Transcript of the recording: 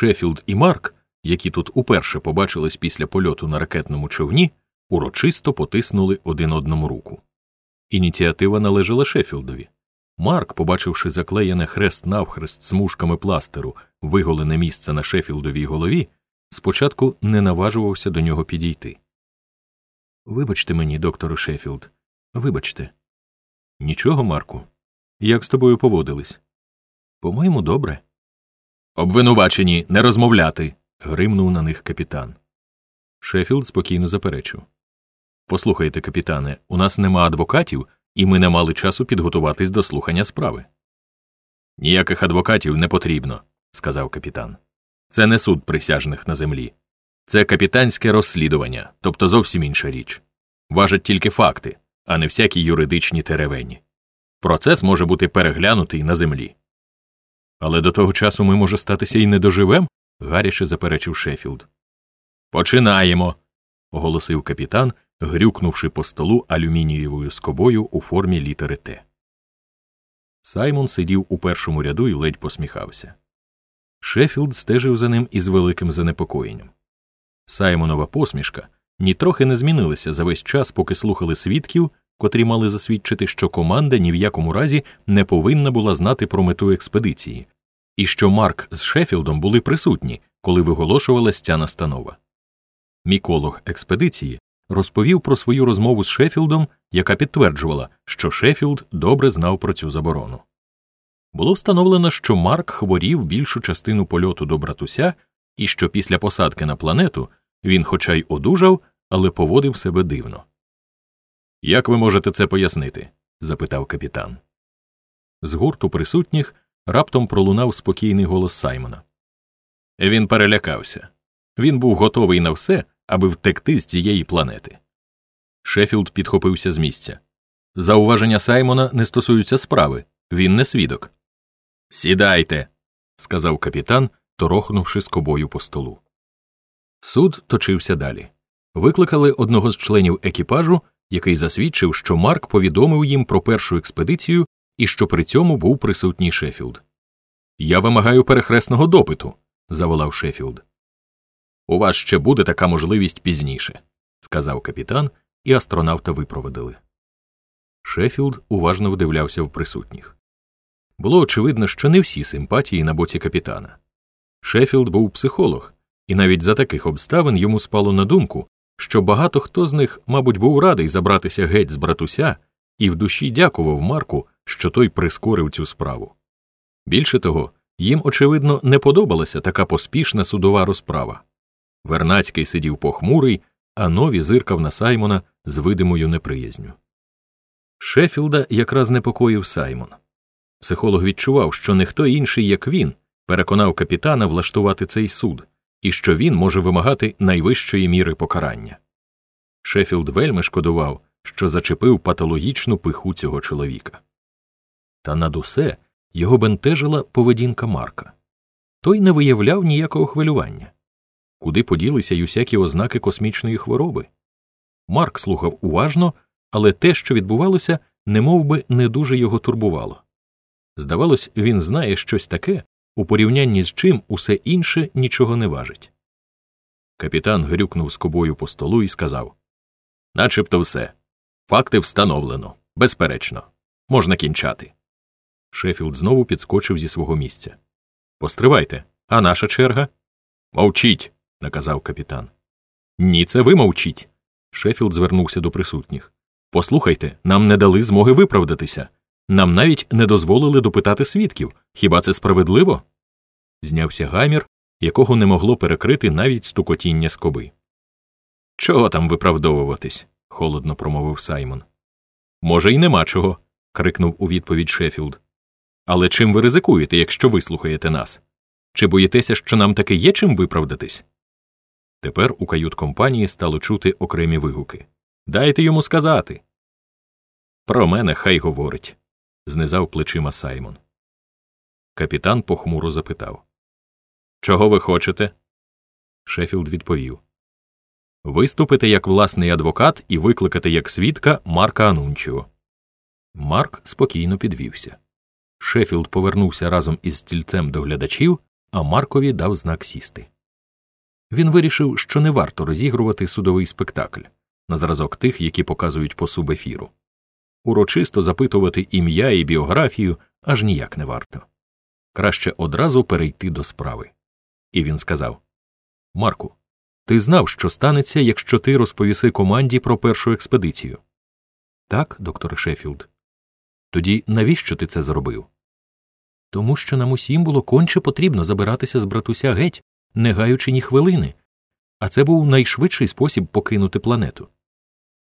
Шеффілд і Марк, які тут уперше побачились після польоту на ракетному човні, урочисто потиснули один одному руку. Ініціатива належала Шеффілдові. Марк, побачивши заклеєне хрест-навхрест смужками пластеру, виголене місце на Шеффілдовій голові, спочатку не наважувався до нього підійти. Вибачте мені, докторе Шеффілд, вибачте. Нічого, Марку. Як з тобою поводились? По-моєму, добре. Обвинувачені не розмовляти. гримнув на них капітан. Шеффілд спокійно заперечив. Послухайте, капітане, у нас нема адвокатів, і ми не мали часу підготуватись до слухання справи. Ніяких адвокатів не потрібно, сказав капітан. Це не суд присяжних на землі. Це капітанське розслідування, тобто зовсім інша річ. Важать тільки факти, а не всякі юридичні теревені. Процес може бути переглянутий на землі. Але до того часу ми, може статися, і не доживем, гаряче заперечив Шеффілд. Починаємо. оголосив капітан, грюкнувши по столу алюмінієвою скобою у формі літери Т. Саймон сидів у першому ряду і ледь посміхався. Шеффілд стежив за ним із великим занепокоєнням. Саймонова посмішка нітрохи не змінилася за весь час, поки слухали свідків, котрі мали засвідчити, що команда ні в якому разі не повинна була знати про мету експедиції, і що Марк з Шеффілдом були присутні, коли виголошувалась ця настанова. Міколог експедиції розповів про свою розмову з Шеффілдом, яка підтверджувала, що Шеффілд добре знав про цю заборону. Було встановлено, що Марк хворів більшу частину польоту до Братуся, і що після посадки на планету він, хоча й одужав, але поводив себе дивно. Як ви можете це пояснити? запитав капітан. З гурту присутніх раптом пролунав спокійний голос Саймона. Він перелякався. Він був готовий на все, аби втекти з цієї планети. Шеффілд підхопився з місця. Зауваження Саймона не стосуються справи, він не свідок. Сідайте, сказав капітан, торохнувши скобою по столу. Суд точився далі. Викликали одного з членів екіпажу, який засвідчив, що Марк повідомив їм про першу експедицію і що при цьому був присутній Шеффілд. Я вимагаю перехресного допиту, заволав Шеффілд. У вас ще буде така можливість пізніше, сказав капітан, і астронавта випроводили. Шеффілд уважно вдивлявся в присутніх. Було очевидно, що не всі симпатії на боці капітана. Шеффілд був психолог, і навіть за таких обставин йому спало на думку, що багато хто з них, мабуть, був радий забратися геть з Братуся і в душі дякував Марку, що той прискорив цю справу. Більше того, їм, очевидно, не подобалася така поспішна судова розправа. Вернацький сидів похмурий, а нові зиркав на Саймона з видимою неприязню. Шеффілда якраз непокоїв Саймон. Психолог відчував, що не хто інший, як він, переконав капітана влаштувати цей суд, і що він може вимагати найвищої міри покарання. Шеффілд вельми шкодував, що зачепив патологічну пиху цього чоловіка. Та над усе його бентежила поведінка Марка. Той не виявляв ніякого хвилювання. Куди поділися й усякі ознаки космічної хвороби? Марк слухав уважно, але те, що відбувалося, немов би не дуже його турбувало. Здавалось, він знає щось таке, у порівнянні з чим усе інше нічого не важить. Капітан грюкнув скобою по столу і сказав Начебто все. Факти встановлено. Безперечно. Можна кінчати. Шеффілд знову підскочив зі свого місця. Постривайте, а наша черга? Мовчіть, наказав капітан. Ні, це ви мовчіть. Шеффілд звернувся до присутніх. Послухайте, нам не дали змоги виправдатися. Нам навіть не дозволили допитати свідків. Хіба це справедливо? Знявся гамір, якого не могло перекрити навіть стукотіння скоби. Чого там виправдовуватись? холодно промовив Саймон. Може, й нема чого. крикнув у відповідь Шеффілд. Але чим ви ризикуєте, якщо вислухаєте нас? Чи боїтеся, що нам таки є чим виправдатись? Тепер у кают-компанії стало чути окремі вигуки. Дайте йому сказати. Про мене хай говорить, знизав плечима Саймон. Капітан похмуро запитав Чого ви хочете? Шеффілд відповів Виступити як власний адвокат і викликати як свідка Марка Анунчіо. Марк спокійно підвівся. Шеффілд повернувся разом із стільцем до глядачів а Маркові дав знак сісти. Він вирішив, що не варто розігрувати судовий спектакль на зразок тих, які показують по субефіру. Урочисто запитувати ім'я і біографію аж ніяк не варто. Краще одразу перейти до справи. І він сказав Марку, ти знав, що станеться, якщо ти розповіси команді про першу експедицію? Так, доктор Шеффілд. Тоді навіщо ти це зробив? Тому що нам усім було конче потрібно забиратися з братуся геть, не гаючи ні хвилини, а це був найшвидший спосіб покинути планету.